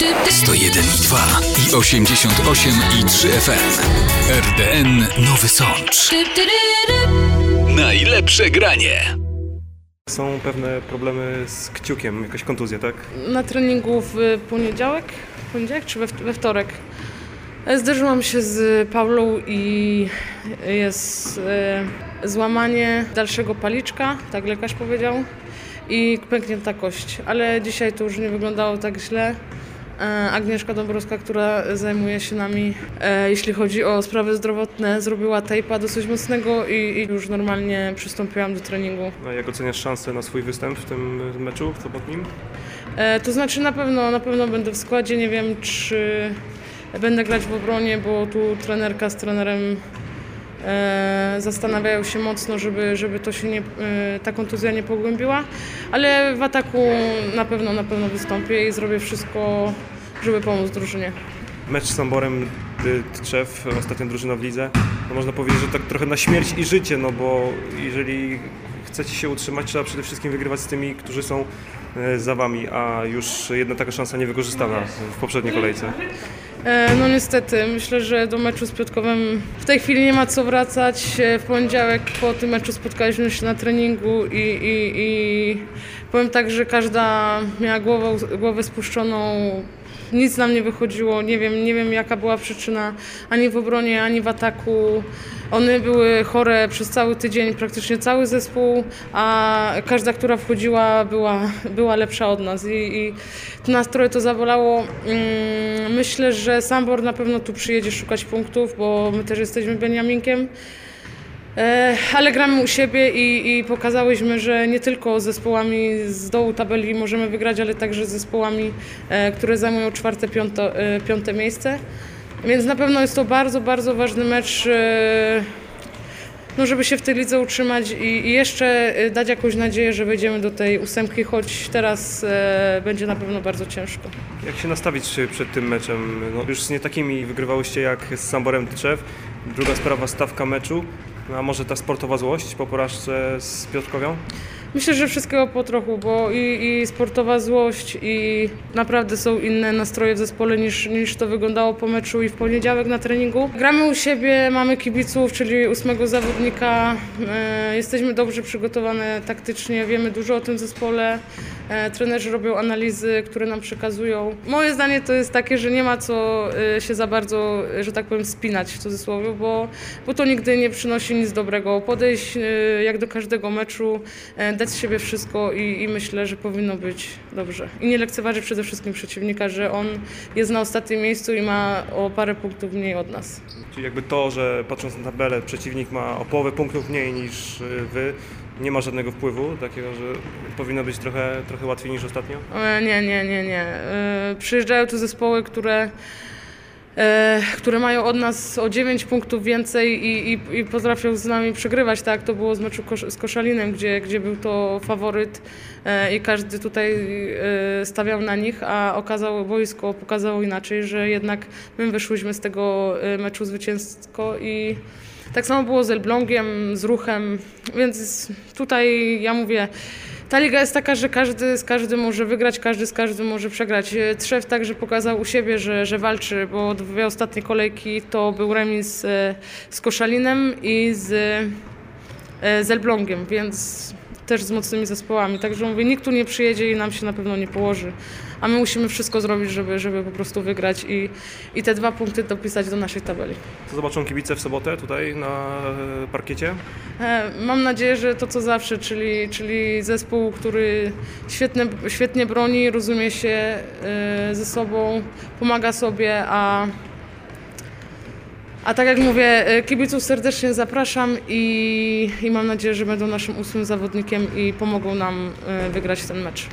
101 i 2 i 88 i 3 FM. RDN Nowy Sącz. Najlepsze granie. Są pewne problemy z kciukiem, jakaś kontuzja, tak? na treningu w poniedziałek, poniedziałek czy we, wtorek. E, Zderzyłam się z Paulą i jest e, złamanie dalszego paliczka, tak lekarz powiedział, i pęknięta kość. Ale dzisiaj to już nie wyglądało tak źle. E, Agnieszka Dąbrowska, która zajmuje się nami, e, jeśli chodzi o sprawy zdrowotne, zrobiła tejpa dosyć mocnego i, i już normalnie przystąpiłam do treningu. A jak oceniasz szansę na swój występ w tym meczu sobotnim? E, to znaczy na pewno, na pewno będę w składzie. Nie wiem, czy będę grać w obronie, bo tu trenerka z trenerem zastanawiają się mocno, żeby, żeby to się nie, e, ta kontuzja nie pogłębiła. Ale w ataku na pewno, na pewno wystąpię i zrobię wszystko, żeby pomóc drużynie. Mecz z Samborem Tczew, ostatnia drużyna w lidze. No można powiedzieć, że tak trochę na śmierć i życie, no bo jeżeli chcecie się utrzymać, trzeba przede wszystkim wygrywać z tymi, którzy są e, za wami, a już jedna taka szansa niewykorzystana w poprzedniej kolejce. E, No niestety, myślę, że do meczu z Piotkowem w tej chwili nie ma co wracać. E, W poniedziałek po tym meczu spotkaliśmy się na treningu i, i, i powiem tak, że każda miała głowę, głowę spuszczoną. Nic nam nie wychodziło, nie wiem, nie wiem jaka była przyczyna ani w obronie, ani w ataku. One były chore przez cały tydzień, praktycznie cały zespół, a każda, która wchodziła, była, była lepsza od nas. I, i nas trochę to zabolało. Mm, Myślę, że Sambor na pewno tu przyjedzie szukać punktów, bo my też jesteśmy Beniaminkiem. E, Ale gramy u siebie i, i pokazałyśmy, że nie tylko z zespołami z dołu tabeli możemy wygrać, ale także z zespołami, e, które zajmują czwarte, piąte, e, piąte miejsce. Więc na pewno jest to bardzo, bardzo ważny mecz, no żeby się w tej lidze utrzymać i, i jeszcze dać jakąś nadzieję, że wejdziemy do tej ósemki, choć teraz będzie na pewno bardzo ciężko. Jak się nastawić przed tym meczem? No, już z nie takimi wygrywałyście jak z Samborem Tczew. Druga sprawa, stawka meczu. A może ta sportowa złość po porażce z Piotrkowią? Myślę, że wszystkiego po trochu, bo i, i sportowa złość, i naprawdę są inne nastroje w zespole niż, niż to wyglądało po meczu i w poniedziałek na treningu. Gramy u siebie, mamy kibiców, czyli ósmego zawodnika. E, jesteśmy dobrze przygotowane taktycznie, wiemy dużo o tym zespole. E, trenerzy robią analizy, które nam przekazują. Moje zdanie to jest takie, że nie ma co e, się za bardzo, że tak powiem, spinać w cudzysłowie, bo, bo to nigdy nie przynosi nic dobrego. Podejść e, jak do każdego meczu, e, dać z siebie wszystko i, i myślę, że powinno być dobrze. I nie lekceważyć przede wszystkim przeciwnika, że on jest na ostatnim miejscu i ma o parę punktów mniej od nas. Czyli jakby to, że patrząc na tabelę, przeciwnik ma o połowę punktów mniej niż y, wy, nie ma żadnego wpływu takiego, że powinno być trochę, trochę łatwiej niż ostatnio? E, Nie, nie, nie, nie. E, Przyjeżdżają tu zespoły, które, które mają od nas o 9 punktów więcej i, i, i potrafią z nami przegrywać. Tak, to było z meczu kosz, z Koszalinem, gdzie, gdzie był to faworyt e, i każdy tutaj e, stawiał na nich, a okazało boisko pokazało inaczej, że jednak my wyszłyśmy z tego e, meczu zwycięsko i tak samo było z Elblągiem, z Ruchem, więc tutaj ja mówię, ta liga jest taka, że każdy z każdym może wygrać, każdy z każdym może przegrać. E, Trzew także pokazał u siebie, że, że walczy, bo dwie ostatnie kolejki to był remis e, z Koszalinem i z, e, z Elblągiem, więc też z mocnymi zespołami. Także mówię, nikt tu nie przyjedzie i nam się na pewno nie położy. A my musimy wszystko zrobić, żeby, żeby po prostu wygrać i, i te dwa punkty dopisać do naszej tabeli. Co zobaczą kibice w sobotę tutaj na e, parkiecie? E, Mam nadzieję, że to co zawsze, czyli, czyli zespół, który świetnie, świetnie broni, rozumie się e, ze sobą, pomaga sobie, a, a tak jak mówię, e, kibiców serdecznie zapraszam i, i mam nadzieję, że będą naszym ósmym zawodnikiem i pomogą nam e, wygrać ten mecz.